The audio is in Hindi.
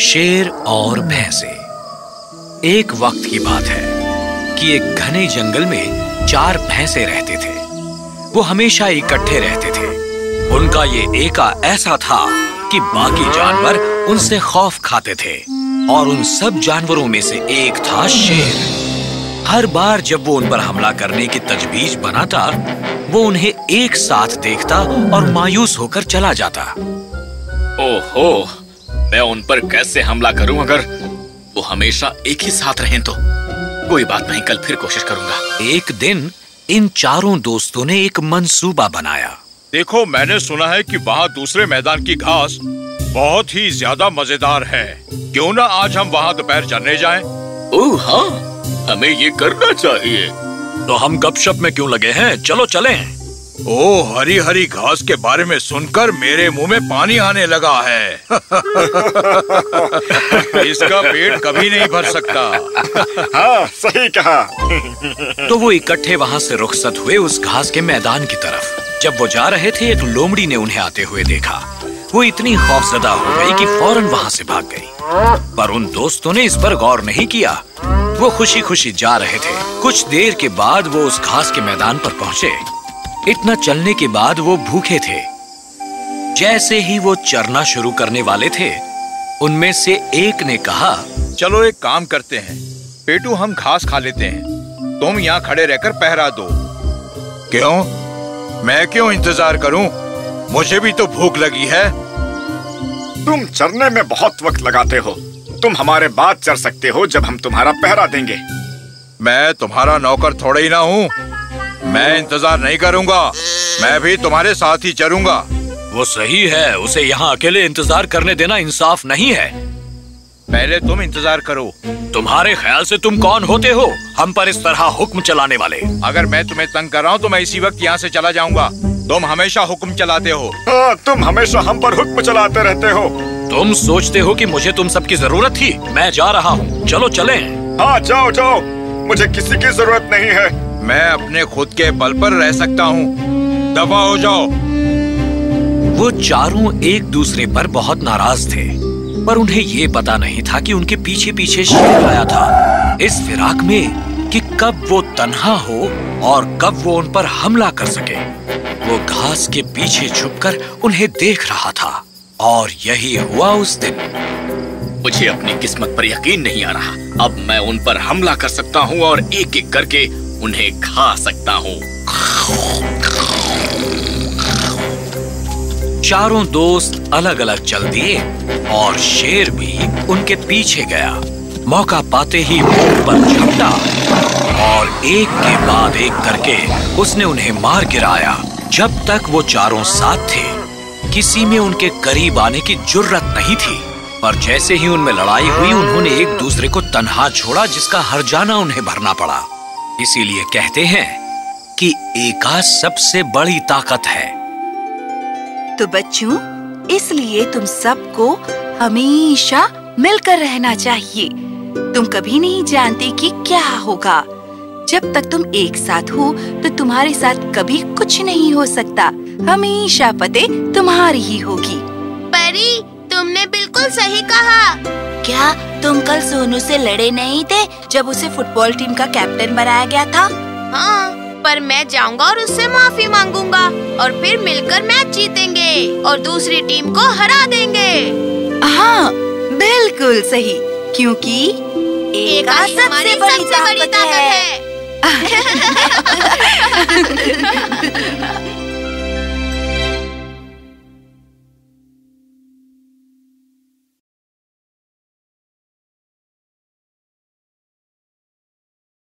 शेर और भैंसे। एक वक्त की बात है कि एक घने जंगल में चार भैंसे रहते थे। वो हमेशा इकट्ठे रहते थे। उनका ये एका ऐसा था कि बाकी जानवर उनसे खौफ खाते थे और उन सब जानवरों में से एक था शेर। हर बार जब वो उन पर हमला करने की तजवीज बनाता, वो उन्हें एक साथ देखता और मायूस होकर चला जाता। ओहो! मैं उन पर कैसे हमला करूँ अगर वो हमेशा एक ही साथ रहें तो? कोई बात नहीं कल फिर कोशिश करूँगा। एक दिन इन चारों दोस्तों ने एक मंसूबा बनाया। देखो मैंने सुना है कि वहाँ दूसरे मैदान की घास बहुत ही ज़्यादा मज़ेदार है। क्यों ना आज हम वहाँ दोपहर चलने जाएँ? ओह हाँ हमें ये करना चाहिए। तो हम गपशप में क्यों लगे हैं? चलो चलें। ओ हरी हरी घास के बारे में सुनकर मेरे मुँह में पानी आने लगा है। इसका पेट कभी नहीं भर सकता। हाँ सही कहा। तो वो इकट्ठे वहाँ से रुखसत हुए उस घास के मैदान की तरफ़। जब वो जा रहे थे एक लोमड़ी ने उन्हें आते हुए देखा। वो इतनी खौफजदा हो गई कि फ़ौरन वहाँ से भाग गई। पर उन दोस्तों ने इस पर गौर नहीं किया। वो खुशी खुशी जा रहे थे। कुछ देर के बाद वो उस घास के मैदान पर पहुँचे। इतना चलने के बाद वो भूखे थे। जैसे ही वो चरना शुरू करने वाले थे उनमें से एक ने कहा चलो एक काम करते हैं। पेटू हम घास खा लेते हैं। तुम यहाँ खड़े रहकर पहरा दो। क्यों? मैं क्यों इंतज़ार करूँ? मुझे भी तो भूख लगी है। तुम चरने में बहुत वक्त लगाते हो। तुम हमारे बाद चर सकते हो जब हम तुम्हारा पहरा देंगे। मैं तुम्हारा नौकर थोड़ा ही ना हूँ। मैं इंतज़ार नहीं करूँगा। मैं भी तुम्हारे साथ ही चलूँगा। वो सही है उसे यहाँ अकेले इंतज़ार करने देना इंसाफ नहीं है। पहले तुम इंतज़ार करो। तुम्हारे ख्याल से तुम कौन होते हो? हम पर इस तरह हुक्म चलाने वाले। अगर मैं तुम्हें तंग कर रहा हूँ तो मैं इसी वक्त यहाँ से चला जाऊँगा। तुम हमेशा हुक्म चलाते हो। हाँ, तुम हमेशा हम पर हुक्म चलाते रहते हो। तुम सोचते हो कि मुझे तुम सबकी ज़रूरत थी मैं जा रहा हूँ। चलो चलें। हाँ जाओ जाओ। मुझे किसी की ज़रूरत नहीं है। मैं अपने खुद के बल पर रह सकता हूँ। दफ़ा हो जाओ। वो चारों एक दूसरे पर बहुत नाराज़ थे पर उन्हें ये पता नहीं था कि उनके पीछे पीछे शेर आया था। इस फिराक में कि कब वो तन्हा हो और कब वो उन पर हमला कर सके। वो घास के पीछे छुपकर उन्हें देख रहा था और यही हुआ उस दिन। मुझे अपनी किस्मत पर यकीन नहीं आ रहा। अब मैं उन पर हमला कर सकता हूँ और एक एक करके उन्हें खा सकता हूँ। चारों दोस्त अलग अलग चल दिए और शेर भी उनके पीछे गया। मौका पाते ही वो पर झपटा और एक के बाद एक करके उसने उन्हें मार गिराया। जब तक वो चारों साथ थे, किसी में उनके करीब आने की जुर्रत नहीं थी। पर जैसे ही उनमें लड़ाई हुई, उन्होंने एक दूसरे को तनहा छोड़ा, जिसका हर जाना उन्हें भरना पड़ा। इसीलिए कहते हैं कि एका सबसे बड़ी ताकत है। तो बच्चों इसलिए तुम सबको हमेशा मिलकर रहना चाहिए। तुम कभी नहीं जानते कि क्या होगा। जब तक तुम एक साथ हो तो तुम्हारे साथ कभी कुछ नहीं हो सकता। हमेशा पते तुम्हारी ही होगी। परी तुमने बिल्कुल सही कहा। क्या तुम कल सोनू से लड़े नहीं थे जब उसे फुटबॉल टीम का कैप्टन बनाया गया था? हाँ पर मैं जाऊँगा और उससे माफ़ी मांगूँगा और फिर मिलकर मैच जीतेंगे और दूसरी टीम को हरा देंगे। हाँ बिल्कुल सही क्योंकि एक सबसे बड़ी ताकत है।